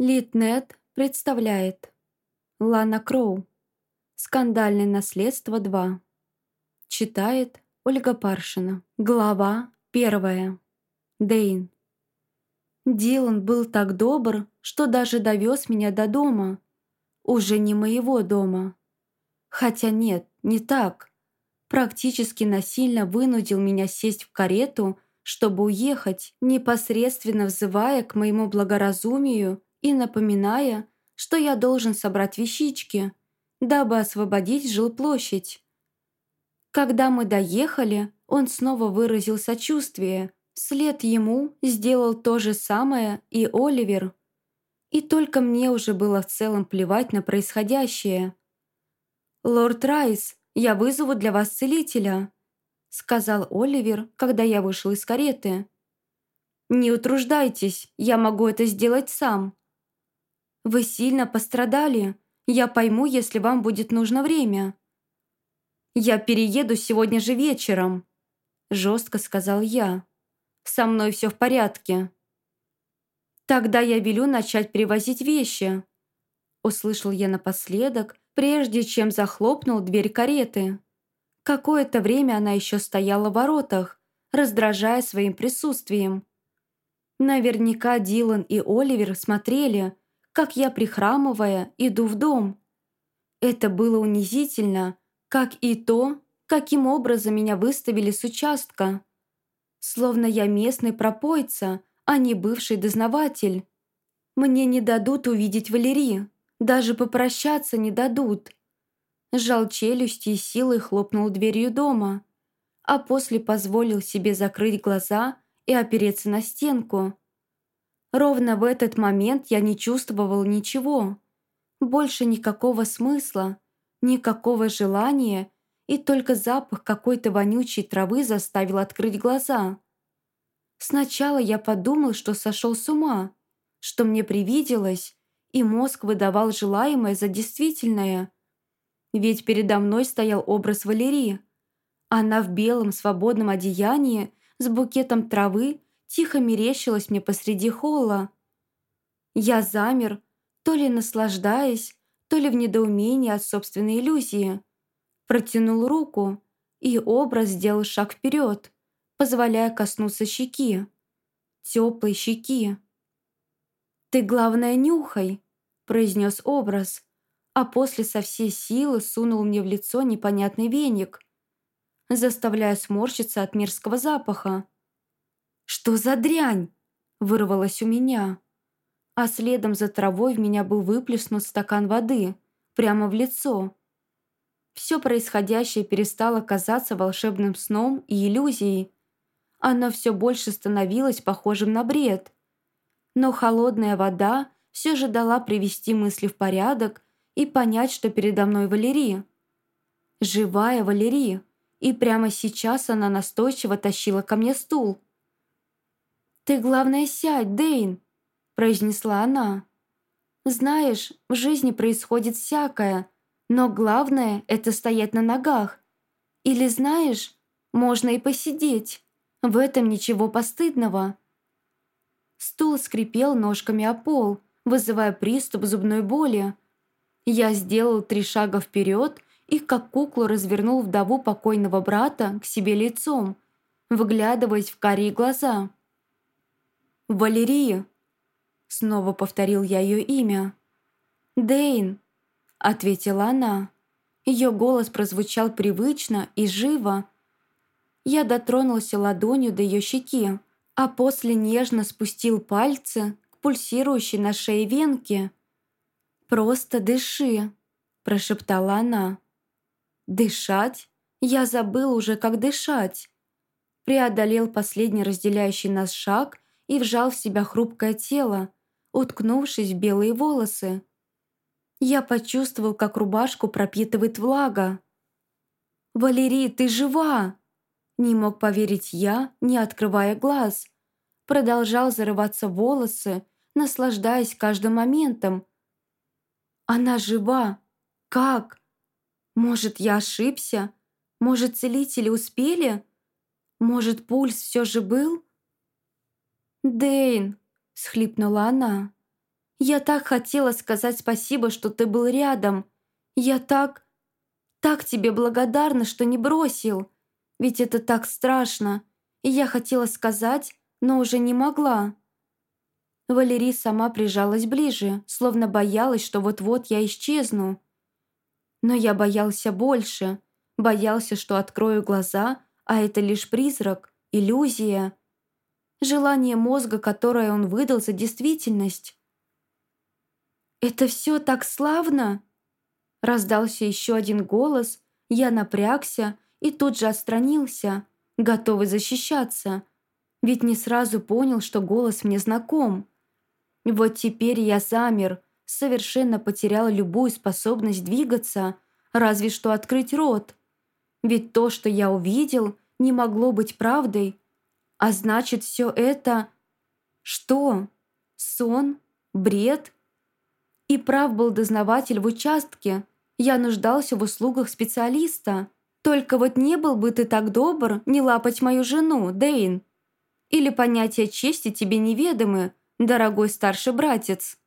Литнет представляет Лана Кроу Скандальное наследство 2 Читает Ольга Паршина Глава первая Дейн Дилан был так добр, что даже довез меня до дома. Уже не моего дома. Хотя нет, не так. Практически насильно вынудил меня сесть в карету, чтобы уехать, непосредственно взывая к моему благоразумию и напоминая, что я должен собрать вещички, дабы освободить жилплощадь. Когда мы доехали, он снова выразил сочувствие. Вслед ему сделал то же самое и Оливер. И только мне уже было в целом плевать на происходящее. «Лорд Райс, я вызову для вас целителя», сказал Оливер, когда я вышел из кареты. «Не утруждайтесь, я могу это сделать сам», вы сильно пострадали. Я пойму, если вам будет нужно время». «Я перееду сегодня же вечером», – жестко сказал я. «Со мной все в порядке». «Тогда я велю начать перевозить вещи», – услышал я напоследок, прежде чем захлопнул дверь кареты. Какое-то время она еще стояла в воротах, раздражая своим присутствием. Наверняка Дилан и Оливер смотрели, как я, прихрамывая, иду в дом. Это было унизительно, как и то, каким образом меня выставили с участка. Словно я местный пропойца, а не бывший дознаватель. Мне не дадут увидеть Валерии, даже попрощаться не дадут. Сжал челюсти и силой хлопнул дверью дома, а после позволил себе закрыть глаза и опереться на стенку. Ровно в этот момент я не чувствовал ничего. Больше никакого смысла, никакого желания, и только запах какой-то вонючей травы заставил открыть глаза. Сначала я подумал, что сошел с ума, что мне привиделось, и мозг выдавал желаемое за действительное. Ведь передо мной стоял образ Валерии. Она в белом свободном одеянии с букетом травы тихо мерещилась мне посреди холла. Я замер, то ли наслаждаясь, то ли в недоумении от собственной иллюзии. Протянул руку, и образ сделал шаг вперед, позволяя коснуться щеки. Теплой щеки. «Ты, главное, нюхай», — произнес образ, а после со всей силы сунул мне в лицо непонятный веник, заставляя сморщиться от мерзкого запаха. «Что за дрянь?» – вырвалось у меня. А следом за травой в меня был выплеснут стакан воды, прямо в лицо. Все происходящее перестало казаться волшебным сном и иллюзией. Оно все больше становилось похожим на бред. Но холодная вода все же дала привести мысли в порядок и понять, что передо мной Валерия. Живая Валерия. И прямо сейчас она настойчиво тащила ко мне стул. «Ты, главное, сядь, Дейн», – произнесла она. «Знаешь, в жизни происходит всякое, но главное – это стоять на ногах. Или знаешь, можно и посидеть. В этом ничего постыдного». Стул скрипел ножками о пол, вызывая приступ зубной боли. Я сделал три шага вперед и как куклу развернул вдову покойного брата к себе лицом, выглядываясь в карие глаза. «Валерия!» Снова повторил я ее имя. «Дейн!» — ответила она. Ее голос прозвучал привычно и живо. Я дотронулся ладонью до ее щеки, а после нежно спустил пальцы к пульсирующей на шее венке. «Просто дыши!» – прошептала она. «Дышать? Я забыл уже, как дышать!» Преодолел последний разделяющий нас шаг и вжал в себя хрупкое тело, уткнувшись в белые волосы. Я почувствовал, как рубашку пропитывает влага. «Валерий, ты жива!» Не мог поверить я, не открывая глаз. Продолжал зарываться в волосы, наслаждаясь каждым моментом. «Она жива! Как? Может, я ошибся? Может, целители успели? Может, пульс все же был?» «Дэйн!» – схлипнула она. Я так хотела сказать спасибо, что ты был рядом. Я так... так тебе благодарна, что не бросил. Ведь это так страшно. И я хотела сказать, но уже не могла. Валерий сама прижалась ближе, словно боялась, что вот-вот я исчезну. Но я боялся больше. Боялся, что открою глаза, а это лишь призрак, иллюзия. Желание мозга, которое он выдал за действительность. «Это все так славно!» Раздался еще один голос, я напрягся и тут же отстранился, готовый защищаться, ведь не сразу понял, что голос мне знаком. Вот теперь я замер, совершенно потерял любую способность двигаться, разве что открыть рот. Ведь то, что я увидел, не могло быть правдой. А значит, все это... Что? Сон? Бред? И прав был дознаватель в участке. Я нуждался в услугах специалиста. Только вот не был бы ты так добр не лапать мою жену, Дейн. Или понятия чести тебе неведомы, дорогой старший братец.